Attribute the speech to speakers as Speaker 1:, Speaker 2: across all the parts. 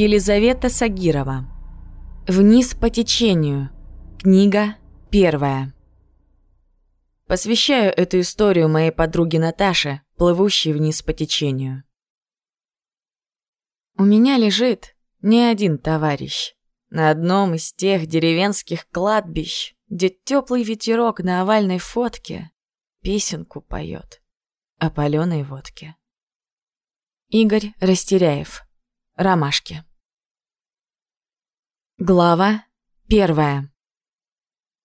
Speaker 1: Елизавета Сагирова. Вниз по течению. Книга первая. Посвящаю эту историю моей подруге Наташе, плывущей вниз по течению. У меня лежит не один товарищ. На одном из тех деревенских кладбищ, где теплый ветерок на овальной фотке песенку поет о паленой водке. Игорь Растеряев. Ромашки. Глава первая.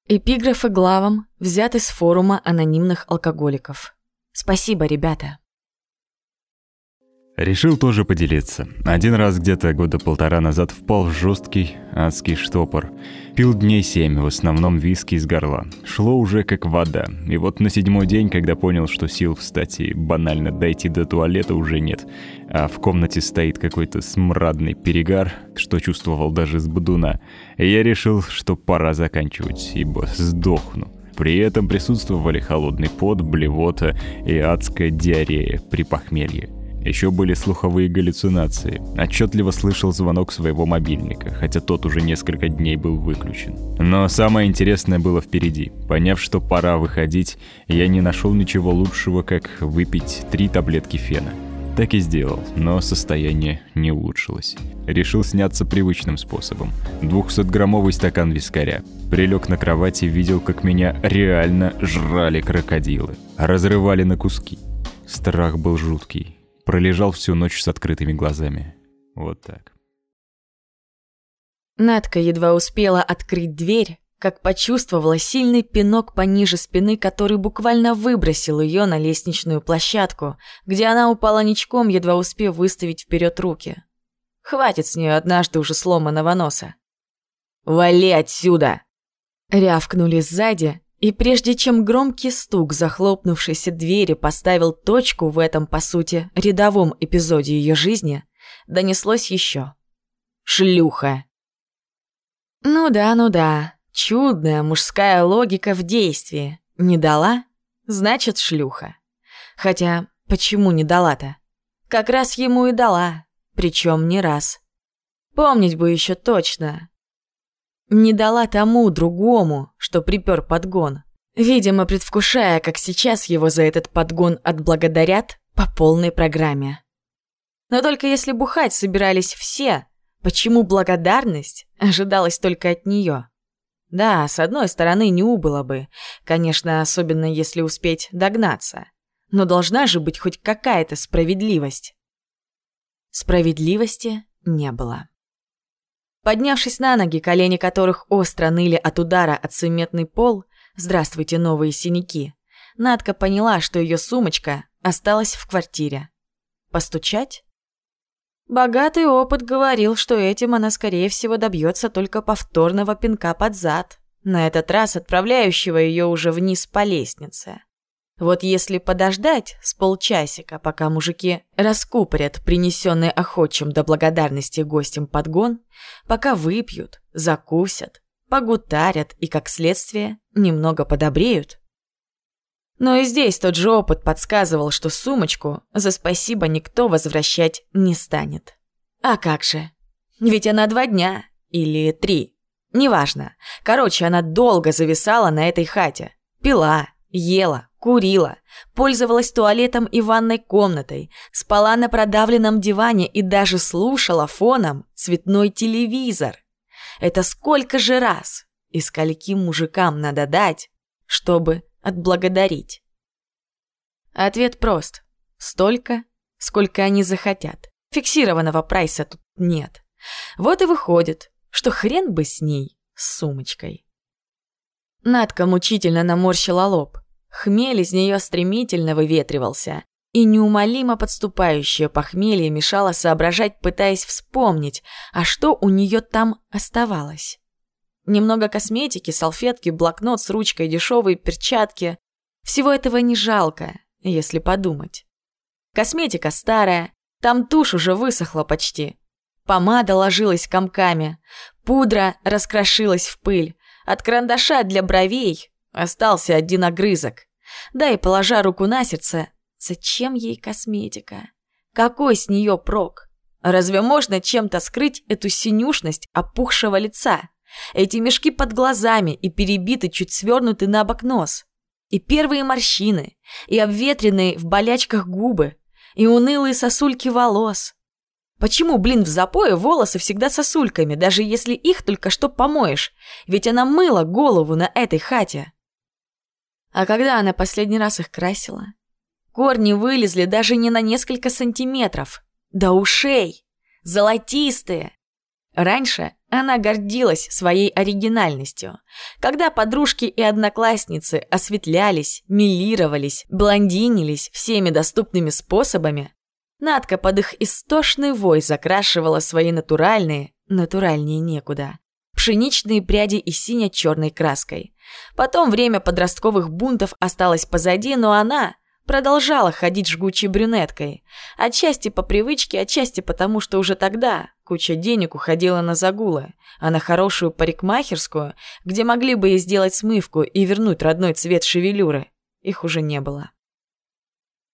Speaker 1: Эпиграфы главам взяты с форума анонимных алкоголиков. Спасибо, ребята.
Speaker 2: Решил тоже поделиться. Один раз где-то года полтора назад впал в жесткий адский штопор. Пил дней семь, в основном виски из горла. Шло уже как вода. И вот на седьмой день, когда понял, что сил встать и банально дойти до туалета уже нет, а в комнате стоит какой-то смрадный перегар, что чувствовал даже с бодуна, я решил, что пора заканчивать, ибо сдохну. При этом присутствовали холодный пот, блевота и адская диарея при похмелье. Еще были слуховые галлюцинации. Отчетливо слышал звонок своего мобильника, хотя тот уже несколько дней был выключен. Но самое интересное было впереди. Поняв, что пора выходить, я не нашел ничего лучшего, как выпить три таблетки фена. Так и сделал, но состояние не улучшилось. Решил сняться привычным способом. 200-граммовый стакан вискаря. Прилег на кровати и видел, как меня реально жрали крокодилы. Разрывали на куски. Страх был жуткий пролежал всю ночь с открытыми глазами. Вот так.
Speaker 1: Надка едва успела открыть дверь, как почувствовала сильный пинок пониже спины, который буквально выбросил ее на лестничную площадку, где она упала ничком, едва успев выставить вперед руки. Хватит с нее однажды уже сломанного носа. «Вали отсюда!» Рявкнули сзади, и прежде чем громкий стук захлопнувшейся двери поставил точку в этом, по сути, рядовом эпизоде ее жизни, донеслось еще. «Шлюха!» Ну да, ну да, чудная мужская логика в действии. Не дала? Значит, шлюха. Хотя, почему не дала-то? Как раз ему и дала, причем не раз. Помнить бы еще точно, не дала тому другому, что припер подгон. Видимо, предвкушая, как сейчас его за этот подгон отблагодарят по полной программе. Но только если бухать собирались все, почему благодарность ожидалась только от нее? Да, с одной стороны, не убыло бы. Конечно, особенно если успеть догнаться. Но должна же быть хоть какая-то справедливость. Справедливости не было. Поднявшись на ноги, колени которых остро ныли от удара от цементный пол, здравствуйте, новые синяки, Надка поняла, что ее сумочка осталась в квартире. Постучать? Богатый опыт говорил, что этим она, скорее всего, добьется только повторного пинка под зад, на этот раз отправляющего ее уже вниз по лестнице. Вот если подождать с полчасика, пока мужики раскупорят принесенный охотчим до благодарности гостям подгон, пока выпьют, закусят, погутарят и, как следствие, немного подобреют. Но и здесь тот же опыт подсказывал, что сумочку за спасибо никто возвращать не станет. А как же? Ведь она два дня или три. Неважно. Короче, она долго зависала на этой хате. Пила, ела, курила, пользовалась туалетом и ванной комнатой, спала на продавленном диване и даже слушала фоном цветной телевизор. Это сколько же раз и скольким мужикам надо дать, чтобы отблагодарить? Ответ прост. Столько, сколько они захотят. Фиксированного прайса тут нет. Вот и выходит, что хрен бы с ней, с сумочкой. Надка мучительно наморщила лоб. Хмель из нее стремительно выветривался, и неумолимо подступающее похмелье мешало соображать, пытаясь вспомнить, а что у нее там оставалось. Немного косметики, салфетки, блокнот с ручкой, дешевые перчатки. Всего этого не жалко, если подумать. Косметика старая, там тушь уже высохла почти. Помада ложилась комками, пудра раскрошилась в пыль, от карандаша для бровей Остался один огрызок. Да и положа руку на сердце, зачем ей косметика? Какой с нее прок? Разве можно чем-то скрыть эту синюшность опухшего лица? Эти мешки под глазами и перебиты, чуть свернуты на бок нос. И первые морщины, и обветренные в болячках губы, и унылые сосульки волос. Почему, блин, в запое волосы всегда сосульками, даже если их только что помоешь? Ведь она мыла голову на этой хате. А когда она последний раз их красила? Корни вылезли даже не на несколько сантиметров. До ушей. Золотистые. Раньше она гордилась своей оригинальностью. Когда подружки и одноклассницы осветлялись, милировались, блондинились всеми доступными способами, Надка под их истошный вой закрашивала свои натуральные, натуральнее некуда, пшеничные пряди и сине-черной краской. Потом время подростковых бунтов осталось позади, но она продолжала ходить жгучей брюнеткой. Отчасти по привычке, отчасти потому, что уже тогда куча денег уходила на загулы, а на хорошую парикмахерскую, где могли бы ей сделать смывку и вернуть родной цвет шевелюры, их уже не было.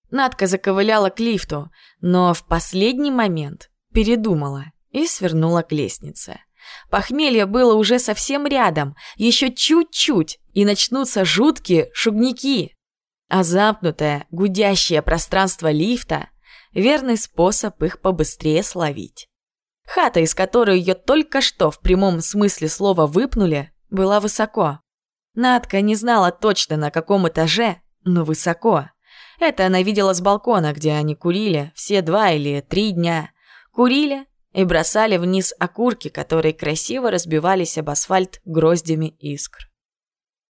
Speaker 1: Надка заковыляла к лифту, но в последний момент передумала и свернула к лестнице. Похмелье было уже совсем рядом, еще чуть-чуть, и начнутся жуткие шугники. А замкнутое, гудящее пространство лифта – верный способ их побыстрее словить. Хата, из которой ее только что в прямом смысле слова выпнули, была высоко. Надка не знала точно на каком этаже, но высоко. Это она видела с балкона, где они курили все два или три дня. Курили и бросали вниз окурки, которые красиво разбивались об асфальт гроздями искр.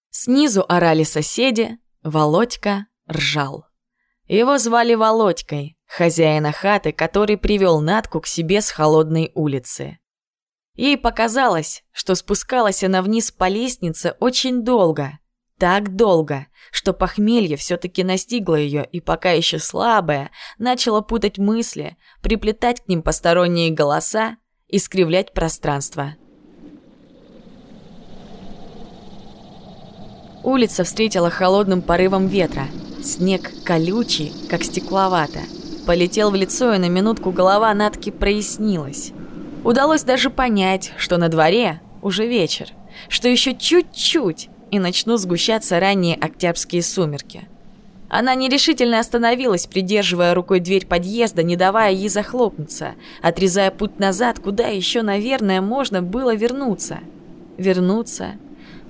Speaker 1: Снизу орали соседи, Володька ржал. Его звали Володькой, хозяина хаты, который привел Натку к себе с холодной улицы. Ей показалось, что спускалась она вниз по лестнице очень долго, так долго, что похмелье все-таки настигло ее и пока еще слабая, начала путать мысли, приплетать к ним посторонние голоса, искривлять пространство. Улица встретила холодным порывом ветра. Снег колючий, как стекловато. Полетел в лицо, и на минутку голова Натки прояснилась. Удалось даже понять, что на дворе уже вечер, что еще чуть-чуть, и начнут сгущаться ранние октябрьские сумерки. Она нерешительно остановилась, придерживая рукой дверь подъезда, не давая ей захлопнуться, отрезая путь назад, куда еще, наверное, можно было вернуться. Вернуться,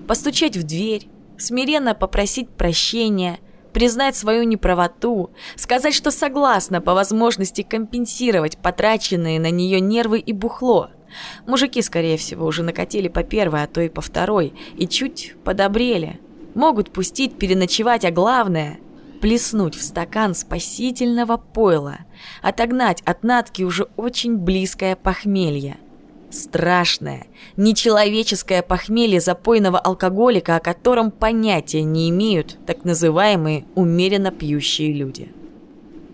Speaker 1: постучать в дверь, смиренно попросить прощения, признать свою неправоту, сказать, что согласна по возможности компенсировать потраченные на нее нервы и бухло – Мужики, скорее всего, уже накатили по первой, а то и по второй, и чуть подобрели. Могут пустить переночевать, а главное – плеснуть в стакан спасительного пойла, отогнать от натки уже очень близкое похмелье. Страшное, нечеловеческое похмелье запойного алкоголика, о котором понятия не имеют так называемые умеренно пьющие люди.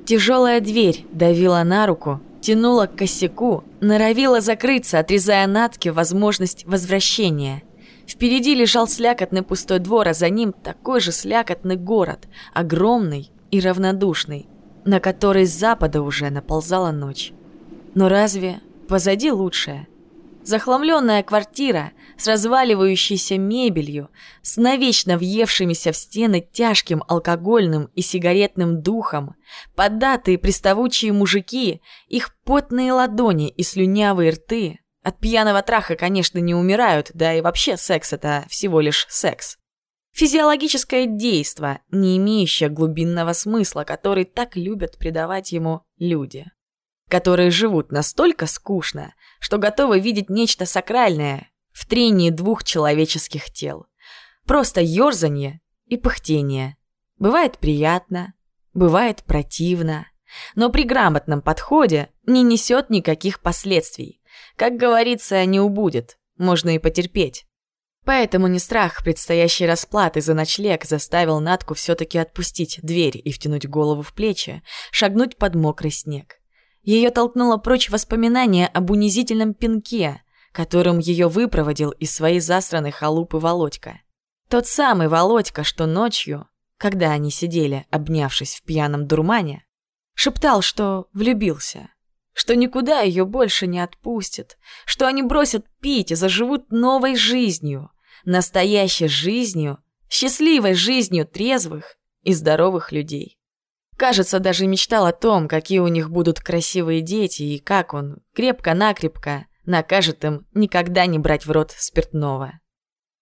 Speaker 1: Тяжелая дверь давила на руку, тянула к косяку, норовила закрыться, отрезая Натке возможность возвращения. Впереди лежал слякотный пустой двор, а за ним такой же слякотный город, огромный и равнодушный, на который с запада уже наползала ночь. Но разве позади лучшее? Захламленная квартира с разваливающейся мебелью, с навечно въевшимися в стены тяжким алкогольным и сигаретным духом, поддатые приставучие мужики, их потные ладони и слюнявые рты. От пьяного траха, конечно, не умирают, да и вообще секс – это всего лишь секс. Физиологическое действо, не имеющее глубинного смысла, который так любят придавать ему люди которые живут настолько скучно, что готовы видеть нечто сакральное в трении двух человеческих тел. Просто ерзанье и пыхтение. Бывает приятно, бывает противно, но при грамотном подходе не несет никаких последствий. Как говорится, не убудет, можно и потерпеть. Поэтому не страх предстоящей расплаты за ночлег заставил Натку все-таки отпустить дверь и втянуть голову в плечи, шагнуть под мокрый снег. Ее толкнуло прочь воспоминание об унизительном пинке, которым ее выпроводил из своей засранной халупы Володька. Тот самый Володька, что ночью, когда они сидели, обнявшись в пьяном дурмане, шептал, что влюбился, что никуда ее больше не отпустят, что они бросят пить и заживут новой жизнью, настоящей жизнью, счастливой жизнью трезвых и здоровых людей. Кажется, даже мечтал о том, какие у них будут красивые дети и как он крепко-накрепко накажет им никогда не брать в рот спиртного.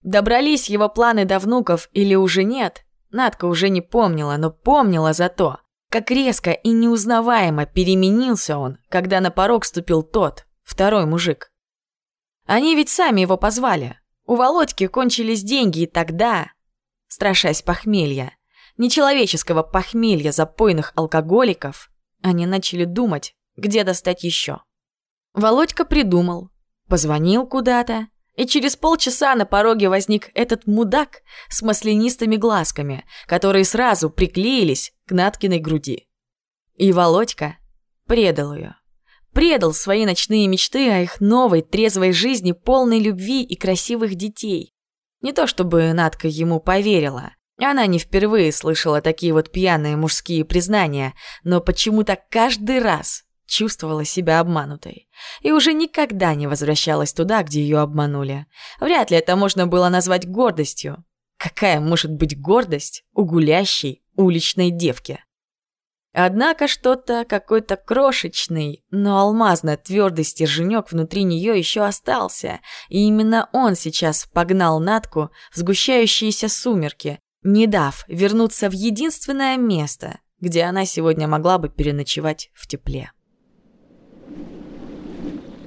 Speaker 1: Добрались его планы до внуков или уже нет, Надка уже не помнила, но помнила зато, как резко и неузнаваемо переменился он, когда на порог ступил тот, второй мужик. Они ведь сами его позвали. У Володьки кончились деньги, и тогда, страшась похмелья, нечеловеческого похмелья запойных алкоголиков, они начали думать, где достать еще. Володька придумал, позвонил куда-то, и через полчаса на пороге возник этот мудак с маслянистыми глазками, которые сразу приклеились к Наткиной груди. И Володька предал ее. Предал свои ночные мечты о их новой трезвой жизни, полной любви и красивых детей. Не то чтобы Натка ему поверила. Она не впервые слышала такие вот пьяные мужские признания, но почему-то каждый раз чувствовала себя обманутой. И уже никогда не возвращалась туда, где ее обманули. Вряд ли это можно было назвать гордостью. Какая может быть гордость у гулящей уличной девки? Однако что-то, какой-то крошечный, но алмазно-твердый стерженек внутри нее еще остался, и именно он сейчас погнал Натку в сгущающиеся сумерки, не дав вернуться в единственное место, где она сегодня могла бы переночевать в тепле.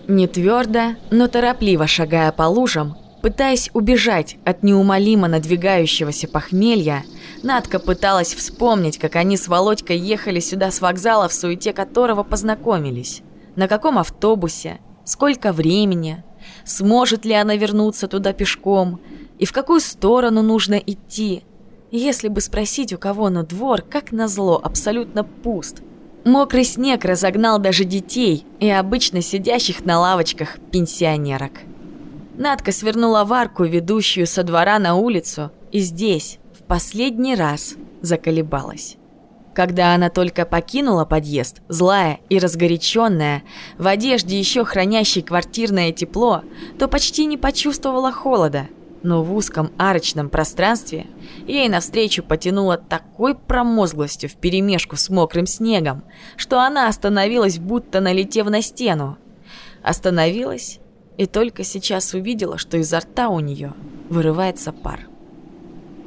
Speaker 1: Не твердо, но торопливо шагая по лужам, пытаясь убежать от неумолимо надвигающегося похмелья, Надка пыталась вспомнить, как они с Володькой ехали сюда с вокзала, в суете которого познакомились. На каком автобусе, сколько времени, сможет ли она вернуться туда пешком и в какую сторону нужно идти. Если бы спросить у кого, но двор, как назло, абсолютно пуст – Мокрый снег разогнал даже детей и обычно сидящих на лавочках пенсионерок. Надка свернула в арку, ведущую со двора на улицу, и здесь, в последний раз, заколебалась. Когда она только покинула подъезд, злая и разгоряченная, в одежде еще хранящей квартирное тепло, то почти не почувствовала холода – но в узком арочном пространстве ей навстречу потянуло такой промозглостью вперемешку с мокрым снегом, что она остановилась, будто налетев на стену. Остановилась и только сейчас увидела, что изо рта у нее вырывается пар.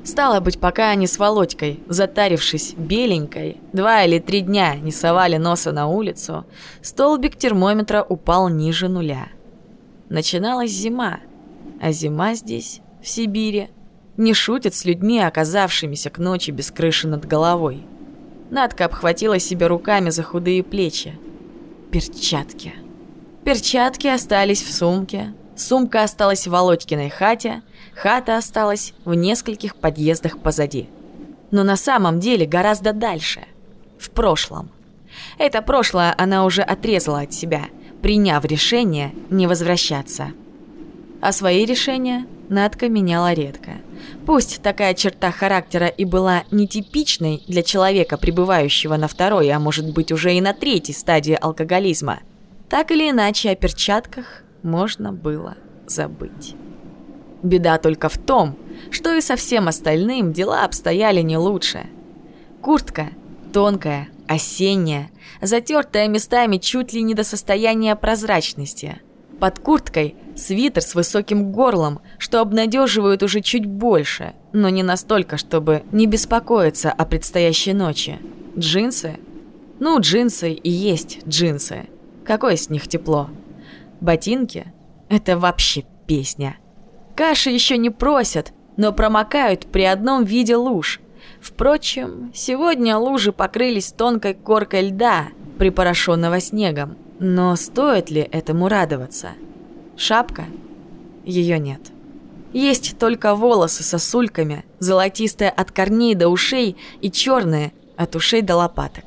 Speaker 1: Стало быть, пока они с Володькой, затарившись беленькой, два или три дня не совали носа на улицу, столбик термометра упал ниже нуля. Начиналась зима, а зима здесь, в Сибири, не шутит с людьми, оказавшимися к ночи без крыши над головой. Надка обхватила себя руками за худые плечи. Перчатки. Перчатки остались в сумке. Сумка осталась в Володькиной хате. Хата осталась в нескольких подъездах позади. Но на самом деле гораздо дальше. В прошлом. Это прошлое она уже отрезала от себя, приняв решение не возвращаться. А свои решения Надка меняла редко. Пусть такая черта характера и была нетипичной для человека, пребывающего на второй, а может быть уже и на третьей стадии алкоголизма, так или иначе о перчатках можно было забыть. Беда только в том, что и со всем остальным дела обстояли не лучше. Куртка тонкая, осенняя, затертая местами чуть ли не до состояния прозрачности – под курткой свитер с высоким горлом, что обнадеживают уже чуть больше, но не настолько, чтобы не беспокоиться о предстоящей ночи. Джинсы? Ну, джинсы и есть джинсы. Какое с них тепло? Ботинки? Это вообще песня. Каши еще не просят, но промокают при одном виде луж. Впрочем, сегодня лужи покрылись тонкой коркой льда, припорошенного снегом. Но стоит ли этому радоваться? Шапка? Ее нет. Есть только волосы сосульками, золотистые от корней до ушей и черные от ушей до лопаток.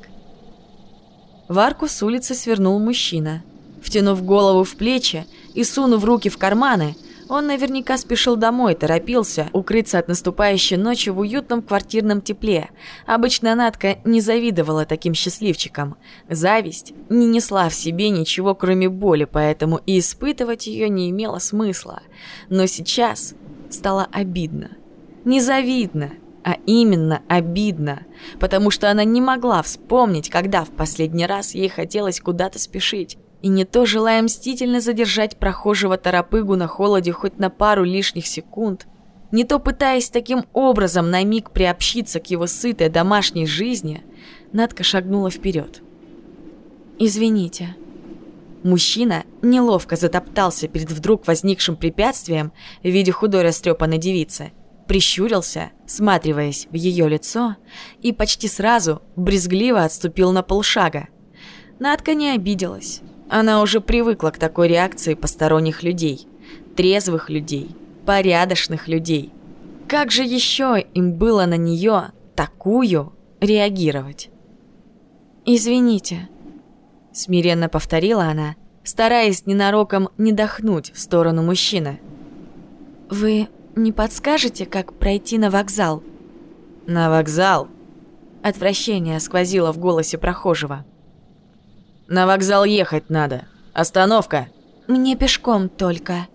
Speaker 1: В арку с улицы свернул мужчина. Втянув голову в плечи и сунув руки в карманы, Он наверняка спешил домой, торопился укрыться от наступающей ночи в уютном квартирном тепле. Обычно Надка не завидовала таким счастливчикам. Зависть не несла в себе ничего, кроме боли, поэтому и испытывать ее не имело смысла. Но сейчас стало обидно. Незавидно, а именно обидно, потому что она не могла вспомнить, когда в последний раз ей хотелось куда-то спешить. И не то желая мстительно задержать прохожего торопыгу на холоде хоть на пару лишних секунд, не то пытаясь таким образом на миг приобщиться к его сытой домашней жизни, Надка шагнула вперед. «Извините». Мужчина неловко затоптался перед вдруг возникшим препятствием в виде худой растрепанной девицы, прищурился, сматриваясь в ее лицо, и почти сразу брезгливо отступил на полшага. Надка не обиделась. Она уже привыкла к такой реакции посторонних людей, трезвых людей, порядочных людей. Как же еще им было на нее, такую, реагировать? «Извините», — смиренно повторила она, стараясь ненароком не дохнуть в сторону мужчины. «Вы не подскажете, как пройти на вокзал?»
Speaker 2: «На вокзал?»
Speaker 1: Отвращение сквозило в голосе прохожего.
Speaker 2: На вокзал ехать надо. Остановка.
Speaker 1: Мне пешком только.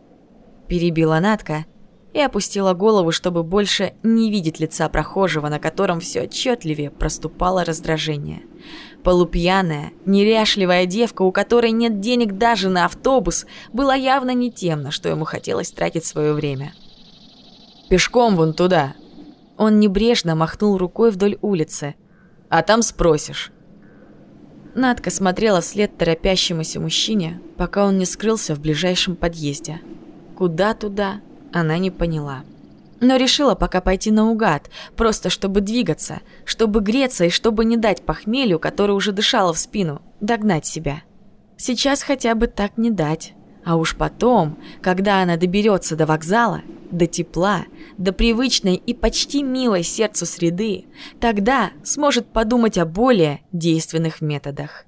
Speaker 1: Перебила Натка и опустила голову, чтобы больше не видеть лица прохожего, на котором все отчетливее проступало раздражение. Полупьяная, неряшливая девка, у которой нет денег даже на автобус, была явно не тем, на что ему хотелось тратить свое время.
Speaker 2: «Пешком вон туда!»
Speaker 1: Он небрежно махнул рукой вдоль улицы.
Speaker 2: «А там спросишь».
Speaker 1: Надка смотрела вслед торопящемуся мужчине, пока он не скрылся в ближайшем подъезде. Куда туда, она не поняла. Но решила пока пойти наугад, просто чтобы двигаться, чтобы греться и чтобы не дать похмелью, которое уже дышало в спину, догнать себя. Сейчас хотя бы так не дать. А уж потом, когда она доберется до вокзала, до тепла, до привычной и почти милой сердцу среды, тогда сможет подумать о более действенных методах.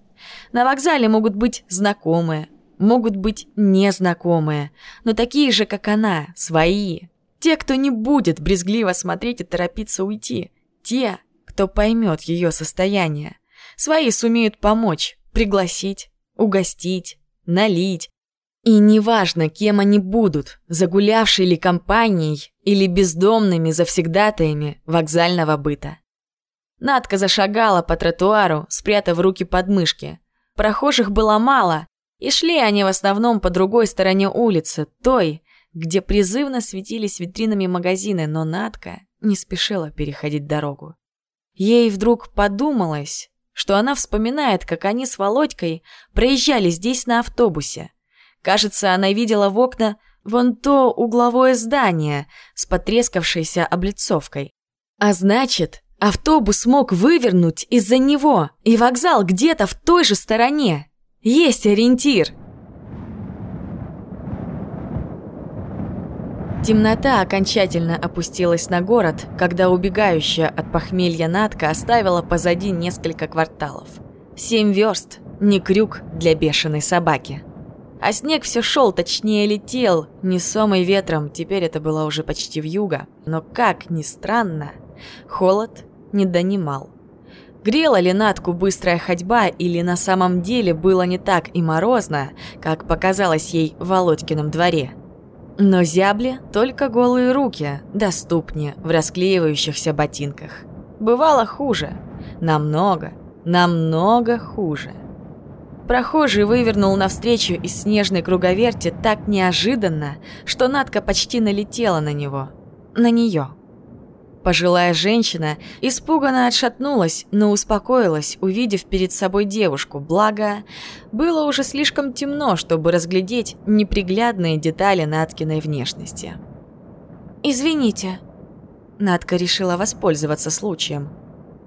Speaker 1: На вокзале могут быть знакомые, могут быть незнакомые, но такие же, как она, свои. Те, кто не будет брезгливо смотреть и торопиться уйти. Те, кто поймет ее состояние. Свои сумеют помочь, пригласить, угостить, налить, и неважно, кем они будут, загулявшей ли компанией или бездомными завсегдатаями вокзального быта. Надка зашагала по тротуару, спрятав руки под мышки. Прохожих было мало, и шли они в основном по другой стороне улицы, той, где призывно светились витринами магазины, но Надка не спешила переходить дорогу. Ей вдруг подумалось, что она вспоминает, как они с Володькой проезжали здесь на автобусе – Кажется, она видела в окна вон то угловое здание с потрескавшейся облицовкой. А значит, автобус мог вывернуть из-за него, и вокзал где-то в той же стороне. Есть ориентир. Темнота окончательно опустилась на город, когда убегающая от похмелья Натка оставила позади несколько кварталов. Семь верст – не крюк для бешеной собаки. А снег все шел, точнее летел, несомый ветром, теперь это было уже почти в юго. Но как ни странно, холод не донимал. Грела ли Натку быстрая ходьба или на самом деле было не так и морозно, как показалось ей в Володькином дворе? Но зябли только голые руки, доступнее в расклеивающихся ботинках. Бывало хуже. Намного, намного хуже. Прохожий вывернул навстречу из снежной круговерти так неожиданно, что Надка почти налетела на него. На нее. Пожилая женщина испуганно отшатнулась, но успокоилась, увидев перед собой девушку, благо было уже слишком темно, чтобы разглядеть неприглядные детали Наткиной внешности. «Извините», — Надка решила воспользоваться случаем.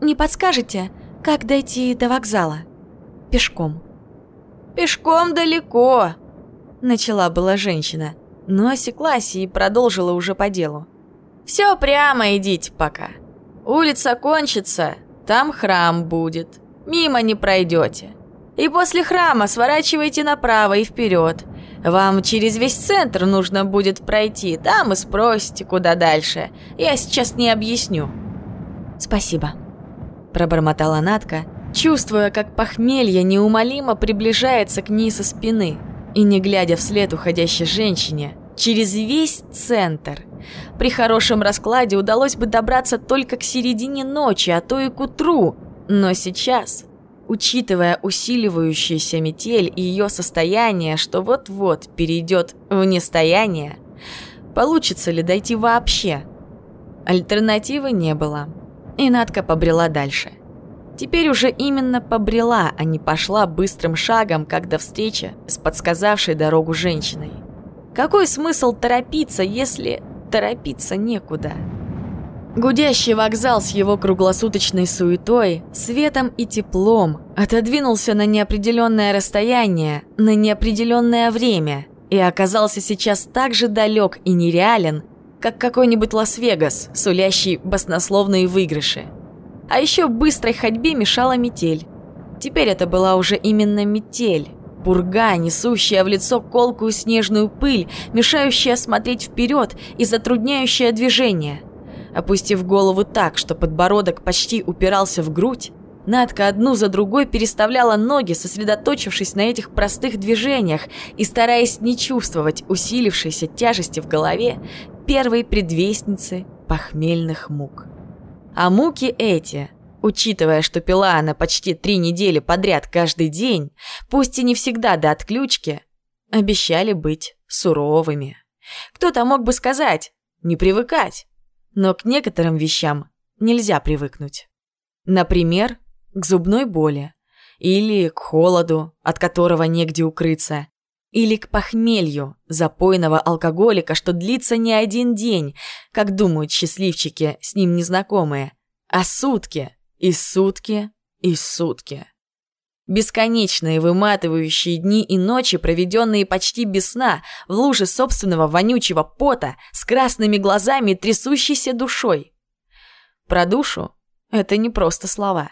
Speaker 1: «Не подскажете, как дойти до вокзала? Пешком».
Speaker 3: «Пешком далеко», —
Speaker 1: начала была женщина, но осеклась и продолжила уже по делу.
Speaker 3: «Все прямо идите пока. Улица кончится, там храм будет. Мимо не пройдете. И после храма сворачивайте направо и вперед. Вам через весь центр нужно будет пройти, там и спросите, куда дальше. Я сейчас не объясню».
Speaker 1: «Спасибо», – пробормотала Натка, чувствуя, как похмелье неумолимо приближается к ней со спины, и не глядя вслед уходящей женщине, через весь центр. При хорошем раскладе удалось бы добраться только к середине ночи, а то и к утру, но сейчас Учитывая усиливающуюся метель и ее состояние, что вот-вот перейдет в нестояние, получится ли дойти вообще? Альтернативы не было. И Надка побрела дальше. Теперь уже именно побрела, а не пошла быстрым шагом, как до встречи с подсказавшей дорогу женщиной. Какой смысл торопиться, если торопиться некуда? Гудящий вокзал с его круглосуточной суетой, светом и теплом отодвинулся на неопределенное расстояние, на неопределенное время и оказался сейчас так же далек и нереален, как какой-нибудь Лас-Вегас, сулящий баснословные выигрыши. А еще быстрой ходьбе мешала метель. Теперь это была уже именно метель. Пурга, несущая в лицо колкую снежную пыль, мешающая смотреть вперед и затрудняющая движение – Опустив голову так, что подбородок почти упирался в грудь, Надка одну за другой переставляла ноги, сосредоточившись на этих простых движениях и стараясь не чувствовать усилившейся тяжести в голове первой предвестницы похмельных мук. А муки эти, учитывая, что пила она почти три недели подряд каждый день, пусть и не всегда до отключки, обещали быть суровыми. Кто-то мог бы сказать «не привыкать», но к некоторым вещам нельзя привыкнуть. Например, к зубной боли, или к холоду, от которого негде укрыться, или к похмелью запойного алкоголика, что длится не один день, как думают счастливчики, с ним незнакомые, а сутки, и сутки, и сутки. Бесконечные выматывающие дни и ночи, проведенные почти без сна, в луже собственного вонючего пота, с красными глазами и трясущейся душой. Про душу это не просто слова.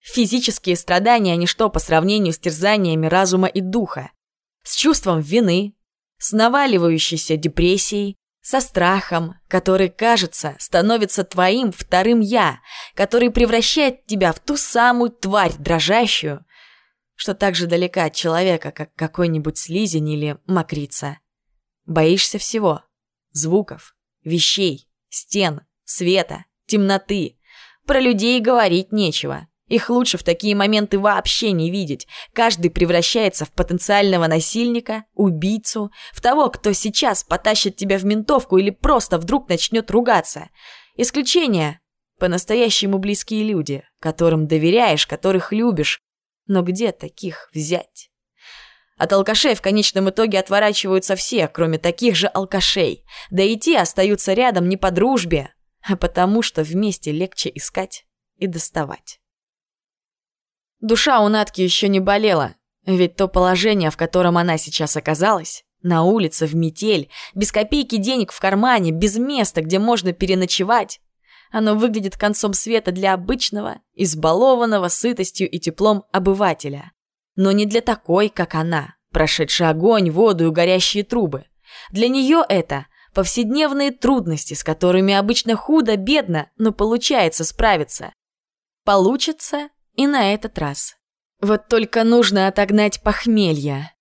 Speaker 1: Физические страдания – ничто по сравнению с терзаниями разума и духа, с чувством вины, с наваливающейся депрессией, со страхом, который, кажется, становится твоим вторым «я», который превращает тебя в ту самую тварь дрожащую, что так же далека от человека, как какой-нибудь слизень или мокрица. Боишься всего. Звуков, вещей, стен, света, темноты. Про людей говорить нечего. Их лучше в такие моменты вообще не видеть. Каждый превращается в потенциального насильника, убийцу, в того, кто сейчас потащит тебя в ментовку или просто вдруг начнет ругаться. Исключение – по-настоящему близкие люди, которым доверяешь, которых любишь. Но где таких взять? От алкашей в конечном итоге отворачиваются все, кроме таких же алкашей. Да и те остаются рядом не по дружбе, а потому что вместе легче искать и доставать. Душа у Натки еще не болела, ведь то положение, в котором она сейчас оказалась, на улице, в метель, без копейки денег в кармане, без места, где можно переночевать, оно выглядит концом света для обычного, избалованного сытостью и теплом обывателя. Но не для такой, как она, прошедшая огонь, воду и горящие трубы. Для нее это повседневные трудности, с которыми обычно худо-бедно, но получается справиться. Получится и на этот раз. Вот только нужно отогнать похмелье.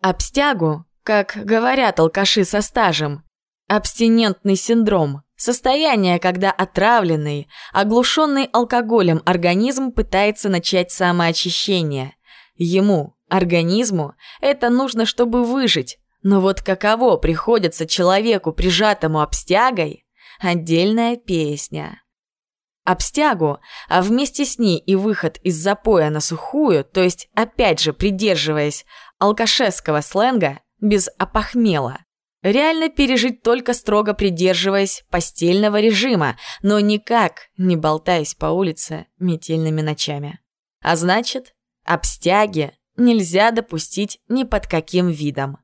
Speaker 1: Обстягу, как говорят алкаши со стажем, абстинентный синдром, состояние, когда отравленный, оглушенный алкоголем организм пытается начать самоочищение. Ему, организму, это нужно, чтобы выжить, но вот каково приходится человеку, прижатому обстягой, отдельная песня. Обстягу, а вместе с ней и выход из запоя на сухую, то есть опять же придерживаясь алкашеского сленга, без опохмела. Реально пережить только строго придерживаясь постельного режима, но никак не болтаясь по улице метельными ночами. А значит, обстяги нельзя допустить ни под каким видом.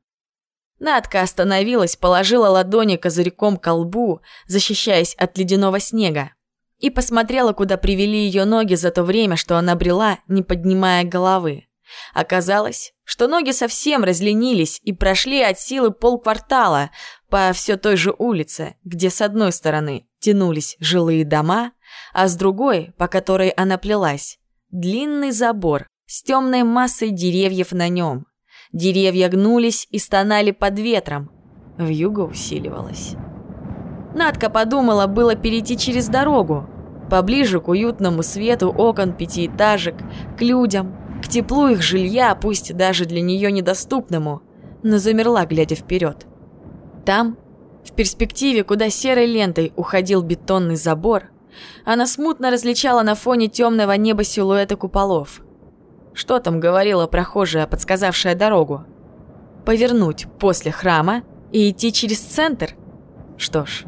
Speaker 1: Надка остановилась, положила ладони козырьком к лбу, защищаясь от ледяного снега, и посмотрела, куда привели ее ноги за то время, что она брела, не поднимая головы. Оказалось, что ноги совсем разленились и прошли от силы полквартала по все той же улице, где с одной стороны тянулись жилые дома, а с другой, по которой она плелась, длинный забор с темной массой деревьев на нем. Деревья гнулись и стонали под ветром. Вьюга усиливалась. Надка подумала было перейти через дорогу, поближе к уютному свету окон пятиэтажек, к людям, к теплу их жилья, пусть даже для нее недоступному, но замерла, глядя вперед. Там, в перспективе, куда серой лентой уходил бетонный забор, она смутно различала на фоне темного неба силуэты куполов. Что там говорила прохожая, подсказавшая дорогу? Повернуть после храма и идти через центр? Что ж,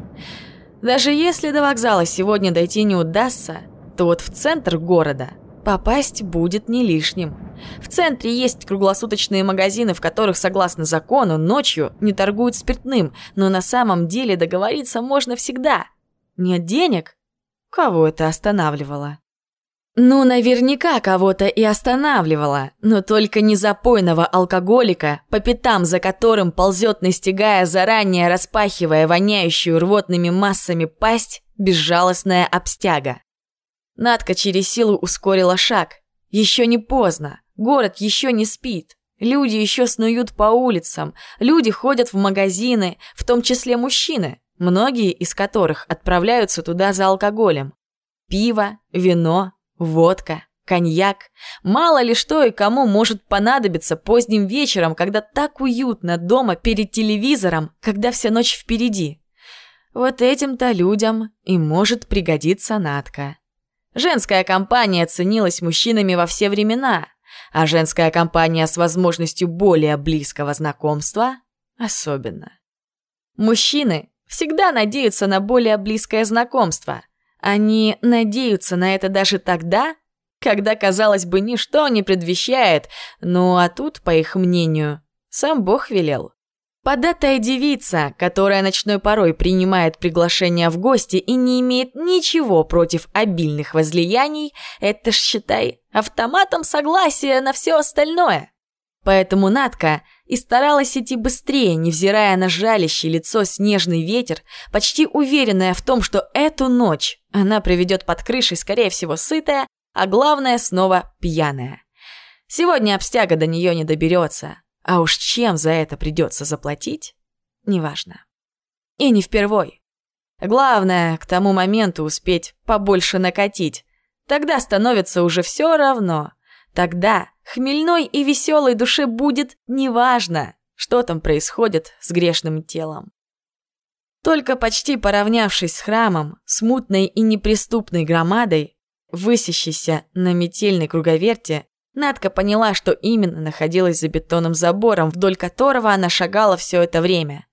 Speaker 1: даже если до вокзала сегодня дойти не удастся, то вот в центр города попасть будет не лишним. В центре есть круглосуточные магазины, в которых, согласно закону, ночью не торгуют спиртным, но на самом деле договориться можно всегда. Нет денег? Кого это останавливало? Ну, наверняка кого-то и останавливало, но только не запойного алкоголика, по пятам за которым ползет, настигая заранее распахивая воняющую рвотными массами пасть, безжалостная обстяга. Надка через силу ускорила шаг. Еще не поздно, город еще не спит. Люди еще снуют по улицам, люди ходят в магазины, в том числе мужчины многие из которых отправляются туда за алкоголем. Пиво, вино, водка, коньяк. Мало ли что и кому может понадобиться поздним вечером, когда так уютно дома перед телевизором, когда вся ночь впереди. Вот этим-то людям и может пригодиться Натка. Женская компания ценилась мужчинами во все времена, а женская компания с возможностью более близкого знакомства особенно. Мужчины всегда надеются на более близкое знакомство. Они надеются на это даже тогда, когда, казалось бы, ничто не предвещает, ну а тут, по их мнению, сам Бог велел. Податая девица, которая ночной порой принимает приглашение в гости и не имеет ничего против обильных возлияний, это ж, считай, автоматом согласия на все остальное. Поэтому Натка и старалась идти быстрее, невзирая на жалящее лицо снежный ветер, почти уверенная в том, что эту ночь она проведет под крышей, скорее всего, сытая, а главное, снова пьяная. Сегодня обстяга до нее не доберется, а уж чем за это придется заплатить, неважно. И не впервой. Главное, к тому моменту успеть побольше накатить. Тогда становится уже все равно. Тогда Хмельной и веселой душе будет неважно, что там происходит с грешным телом. Только почти поравнявшись с храмом, смутной и неприступной громадой, высящейся на метельной круговерте, Надка поняла, что именно находилась за бетонным забором, вдоль которого она шагала все это время.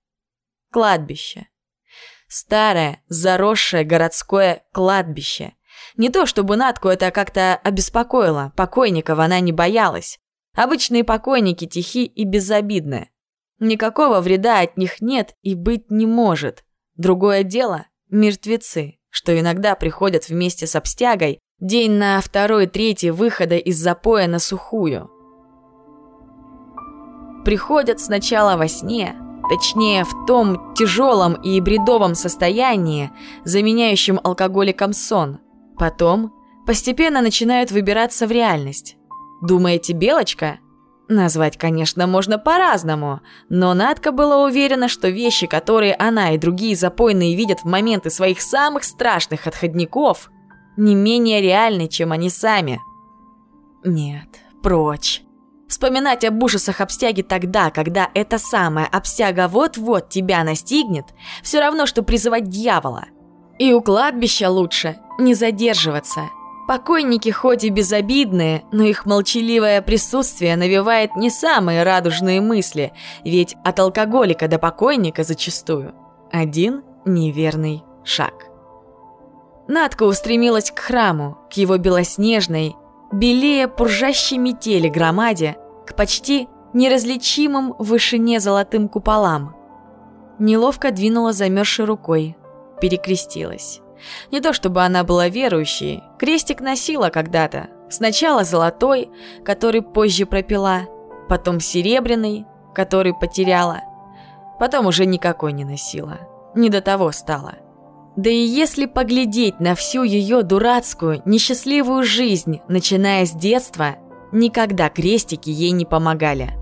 Speaker 1: Кладбище. Старое, заросшее городское кладбище, не то чтобы Натку это как-то обеспокоило, покойников она не боялась. Обычные покойники тихи и безобидны. Никакого вреда от них нет и быть не может. Другое дело – мертвецы, что иногда приходят вместе с обстягой день на второй-третий выхода из запоя на сухую. Приходят сначала во сне, точнее в том тяжелом и бредовом состоянии, заменяющем алкоголиком сон – Потом постепенно начинают выбираться в реальность. Думаете, Белочка? Назвать, конечно, можно по-разному, но Надка была уверена, что вещи, которые она и другие запойные видят в моменты своих самых страшных отходников, не менее реальны, чем они сами. Нет, прочь. Вспоминать об ужасах обстяги тогда, когда эта самая обстяга вот-вот тебя настигнет, все равно, что призывать дьявола – и у кладбища лучше не задерживаться. Покойники хоть и безобидные, но их молчаливое присутствие навевает не самые радужные мысли, ведь от алкоголика до покойника зачастую один неверный шаг. Надка устремилась к храму, к его белоснежной, белее пуржащей метели громаде, к почти неразличимым в вышине золотым куполам. Неловко двинула замерзшей рукой, перекрестилась. Не то чтобы она была верующей, крестик носила когда-то. Сначала золотой, который позже пропила, потом серебряный, который потеряла, потом уже никакой не носила. Не до того стало. Да и если поглядеть на всю ее дурацкую, несчастливую жизнь, начиная с детства, никогда крестики ей не помогали.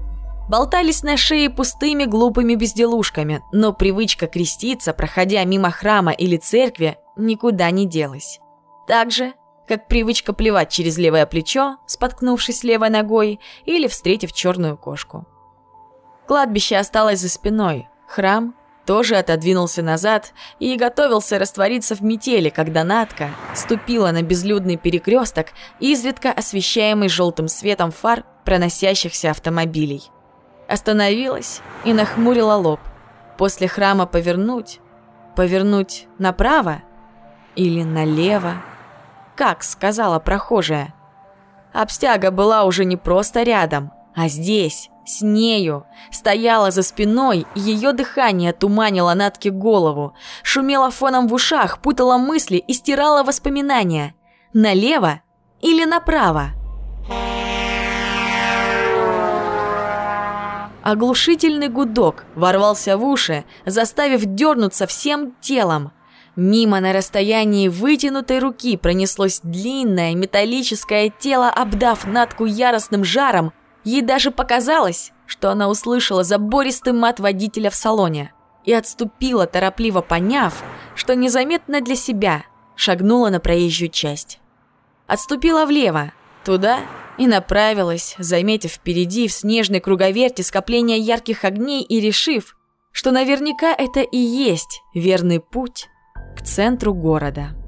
Speaker 1: Болтались на шее пустыми глупыми безделушками, но привычка креститься, проходя мимо храма или церкви, никуда не делась. Так же, как привычка плевать через левое плечо, споткнувшись левой ногой или встретив черную кошку. Кладбище осталось за спиной, храм тоже отодвинулся назад и готовился раствориться в метели, когда Натка ступила на безлюдный перекресток, изредка освещаемый желтым светом фар проносящихся автомобилей. Остановилась и нахмурила лоб. После храма повернуть? Повернуть направо? Или налево? Как сказала прохожая. Обстяга была уже не просто рядом, а здесь, с нею, стояла за спиной, ее дыхание туманило Натке голову, шумело фоном в ушах, путало мысли и стирало воспоминания. Налево или направо? Оглушительный гудок ворвался в уши, заставив дернуться всем телом. Мимо на расстоянии вытянутой руки пронеслось длинное металлическое тело, обдав Натку яростным жаром, Ей даже показалось, что она услышала забористый мат водителя в салоне и отступила, торопливо поняв, что незаметно для себя шагнула на проезжую часть. Отступила влево, туда и направилась, заметив впереди в снежной круговерти скопление ярких огней и решив, что наверняка это и есть верный путь к центру города.